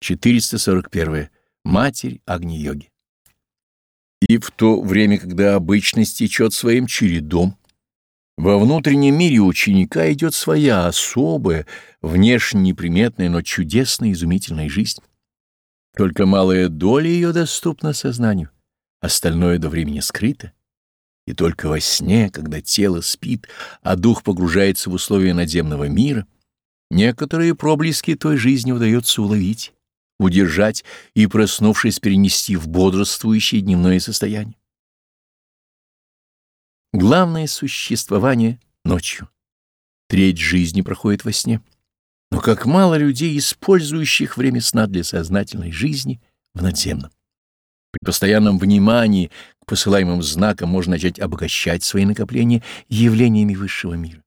441. Матерь Агни-йоги. И в то время, когда обычность течет своим чередом, во внутреннем мире ученика идет своя особая, внешне неприметная, но чудесная, изумительная жизнь. Только малая доля ее доступна сознанию, остальное до времени скрыто. И только во сне, когда тело спит, а дух погружается в условия надземного мира, некоторые проблески той жизни удается уловить удержать и, проснувшись, перенести в бодрствующее дневное состояние. Главное существование ночью. Треть жизни проходит во сне. Но как мало людей, использующих время сна для сознательной жизни в надземном. При постоянном внимании к посылаемым знакам можно начать обогащать свои накопления явлениями высшего мира.